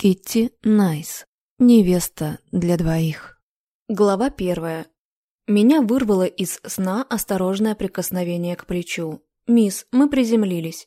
Китти Найс. Невеста для двоих. Глава первая. Меня вырвало из сна осторожное прикосновение к плечу. «Мисс, мы приземлились».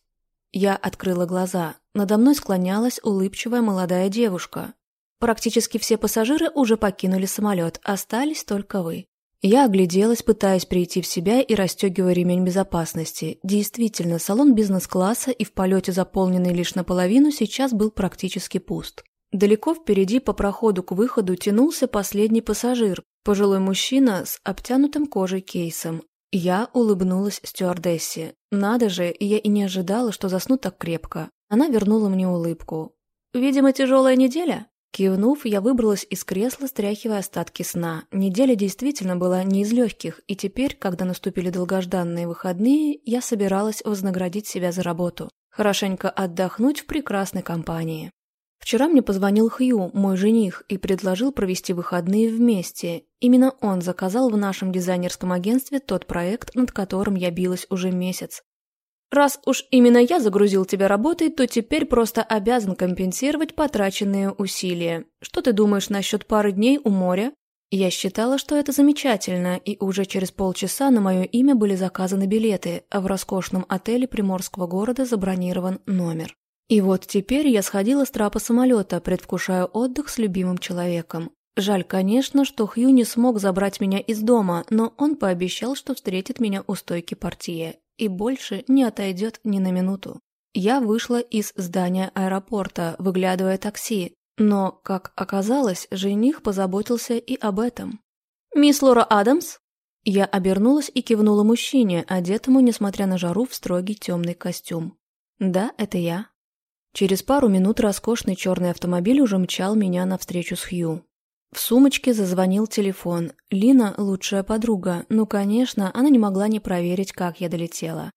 Я открыла глаза. Надо мной склонялась улыбчивая молодая девушка. Практически все пассажиры уже покинули самолет, остались только вы. Я огляделась, пытаясь прийти в себя и расстегивая ремень безопасности. Действительно, салон бизнес-класса и в полете заполненный лишь наполовину сейчас был практически пуст. Далеко впереди по проходу к выходу тянулся последний пассажир, пожилой мужчина с обтянутым кожей кейсом. Я улыбнулась стюардессе. Надо же, я и не ожидала, что засну так крепко. Она вернула мне улыбку. «Видимо, тяжелая неделя?» Кивнув, я выбралась из кресла, стряхивая остатки сна. Неделя действительно была не из легких, и теперь, когда наступили долгожданные выходные, я собиралась вознаградить себя за работу. Хорошенько отдохнуть в прекрасной компании. Вчера мне позвонил Хью, мой жених, и предложил провести выходные вместе. Именно он заказал в нашем дизайнерском агентстве тот проект, над которым я билась уже месяц. Раз уж именно я загрузил тебя работой, то теперь просто обязан компенсировать потраченные усилия. Что ты думаешь насчет пары дней у моря? Я считала, что это замечательно, и уже через полчаса на мое имя были заказаны билеты, а в роскошном отеле приморского города забронирован номер. И вот теперь я сходила с трапа самолета, предвкушая отдых с любимым человеком. Жаль, конечно, что Хью не смог забрать меня из дома, но он пообещал, что встретит меня у стойки партии и больше не отойдет ни на минуту. Я вышла из здания аэропорта, выглядывая такси, но, как оказалось, жених позаботился и об этом. «Мисс Лора Адамс?» Я обернулась и кивнула мужчине, одетому, несмотря на жару, в строгий темный костюм. «Да, это я». Через пару минут роскошный черный автомобиль уже мчал меня навстречу с Хью. В сумочке зазвонил телефон. Лина – лучшая подруга. Ну, конечно, она не могла не проверить, как я долетела.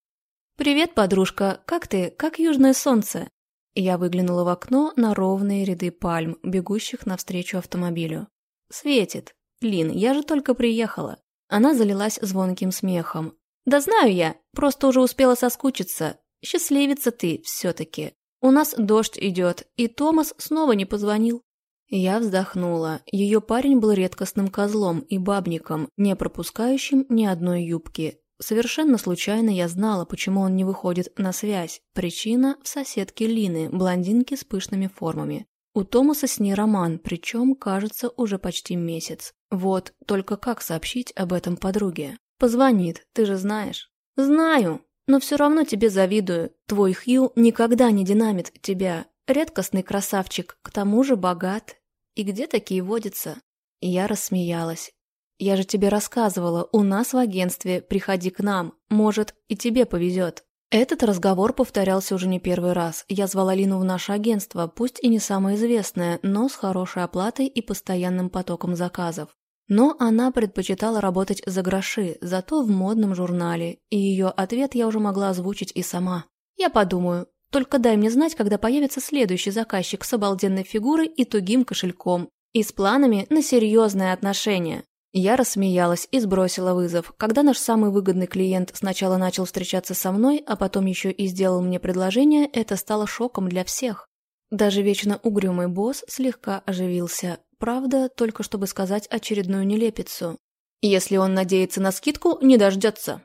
«Привет, подружка. Как ты? Как южное солнце?» Я выглянула в окно на ровные ряды пальм, бегущих навстречу автомобилю. «Светит. Лин, я же только приехала». Она залилась звонким смехом. «Да знаю я. Просто уже успела соскучиться. Счастливица ты все-таки. У нас дождь идет, и Томас снова не позвонил. Я вздохнула. Ее парень был редкостным козлом и бабником, не пропускающим ни одной юбки. Совершенно случайно я знала, почему он не выходит на связь. Причина в соседке Лины, блондинке с пышными формами. У Томаса с ней роман, причем, кажется, уже почти месяц. Вот, только как сообщить об этом подруге? Позвонит, ты же знаешь. Знаю, но все равно тебе завидую. Твой Хью никогда не динамит тебя. Редкостный красавчик, к тому же богат и где такие водятся?» я рассмеялась. «Я же тебе рассказывала, у нас в агентстве, приходи к нам, может, и тебе повезет». Этот разговор повторялся уже не первый раз. Я звала Лину в наше агентство, пусть и не самое известное, но с хорошей оплатой и постоянным потоком заказов. Но она предпочитала работать за гроши, зато в модном журнале, и ее ответ я уже могла озвучить и сама. «Я подумаю, только дай мне знать, когда появится следующий заказчик с обалденной фигурой и тугим кошельком. И с планами на серьезные отношения. Я рассмеялась и сбросила вызов. Когда наш самый выгодный клиент сначала начал встречаться со мной, а потом еще и сделал мне предложение, это стало шоком для всех. Даже вечно угрюмый босс слегка оживился. Правда, только чтобы сказать очередную нелепицу. Если он надеется на скидку, не дождется.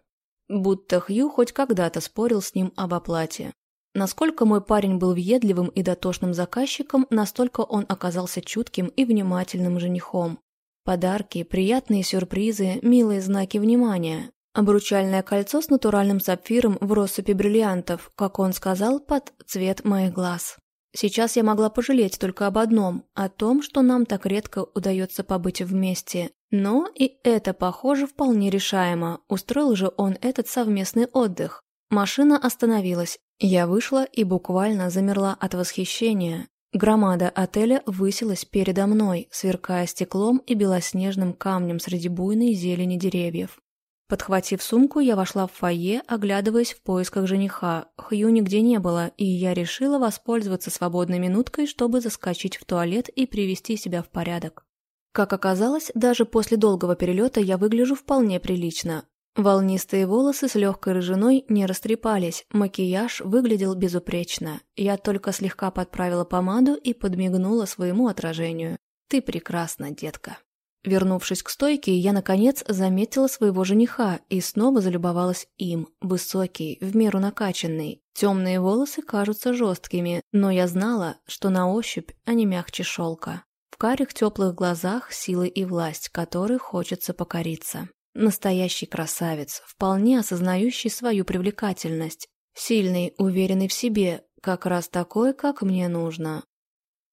Будто Хью хоть когда-то спорил с ним об оплате. Насколько мой парень был въедливым и дотошным заказчиком, настолько он оказался чутким и внимательным женихом. Подарки, приятные сюрпризы, милые знаки внимания. Обручальное кольцо с натуральным сапфиром в россыпи бриллиантов, как он сказал, под цвет моих глаз. Сейчас я могла пожалеть только об одном, о том, что нам так редко удается побыть вместе. Но и это, похоже, вполне решаемо. Устроил же он этот совместный отдых. Машина остановилась. Я вышла и буквально замерла от восхищения. Громада отеля высилась передо мной, сверкая стеклом и белоснежным камнем среди буйной зелени деревьев. Подхватив сумку, я вошла в фойе, оглядываясь в поисках жениха. Хью нигде не было, и я решила воспользоваться свободной минуткой, чтобы заскочить в туалет и привести себя в порядок. Как оказалось, даже после долгого перелета я выгляжу вполне прилично. Волнистые волосы с легкой рыжиной не растрепались, макияж выглядел безупречно. Я только слегка подправила помаду и подмигнула своему отражению. «Ты прекрасна, детка». Вернувшись к стойке, я, наконец, заметила своего жениха и снова залюбовалась им. Высокий, в меру накачанный. Темные волосы кажутся жесткими, но я знала, что на ощупь они мягче шелка. В карих теплых глазах силы и власть, которой хочется покориться. Настоящий красавец, вполне осознающий свою привлекательность. Сильный, уверенный в себе, как раз такой, как мне нужно.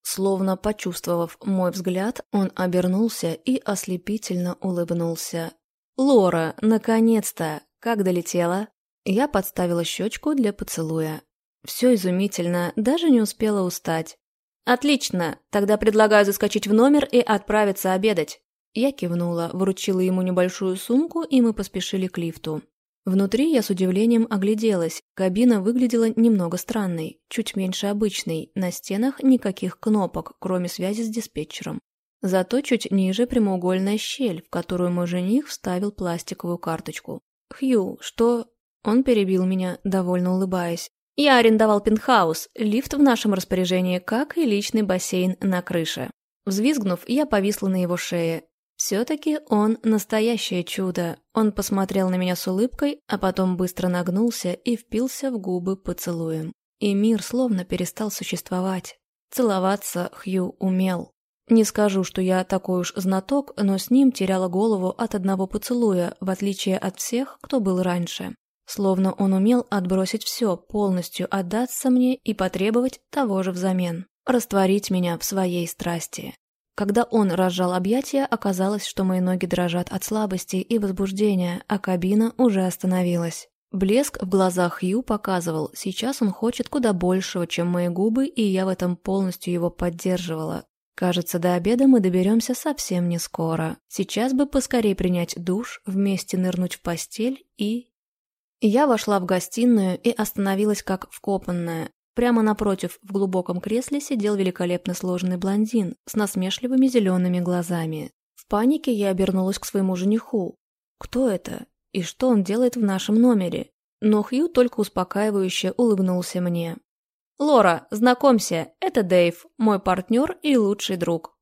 Словно почувствовав мой взгляд, он обернулся и ослепительно улыбнулся. «Лора, наконец-то! Как долетела?» Я подставила щечку для поцелуя. Все изумительно, даже не успела устать. «Отлично! Тогда предлагаю заскочить в номер и отправиться обедать». Я кивнула, вручила ему небольшую сумку, и мы поспешили к лифту. Внутри я с удивлением огляделась. Кабина выглядела немного странной, чуть меньше обычной, на стенах никаких кнопок, кроме связи с диспетчером. Зато чуть ниже прямоугольная щель, в которую мой жених вставил пластиковую карточку. «Хью, что...» Он перебил меня, довольно улыбаясь. «Я арендовал пентхаус, лифт в нашем распоряжении, как и личный бассейн на крыше». Взвизгнув, я повисла на его шее. Все-таки он настоящее чудо. Он посмотрел на меня с улыбкой, а потом быстро нагнулся и впился в губы поцелуем. И мир словно перестал существовать. Целоваться Хью умел. Не скажу, что я такой уж знаток, но с ним теряла голову от одного поцелуя, в отличие от всех, кто был раньше. Словно он умел отбросить все, полностью отдаться мне и потребовать того же взамен. Растворить меня в своей страсти. Когда он разжал объятия, оказалось, что мои ноги дрожат от слабости и возбуждения, а кабина уже остановилась. Блеск в глазах Ю показывал, сейчас он хочет куда большего, чем мои губы, и я в этом полностью его поддерживала. Кажется, до обеда мы доберемся совсем не скоро. Сейчас бы поскорее принять душ, вместе нырнуть в постель и... Я вошла в гостиную и остановилась как вкопанная. Прямо напротив, в глубоком кресле, сидел великолепно сложенный блондин с насмешливыми зелеными глазами. В панике я обернулась к своему жениху. Кто это? И что он делает в нашем номере? Но Хью только успокаивающе улыбнулся мне. «Лора, знакомься, это Дэйв, мой партнер и лучший друг».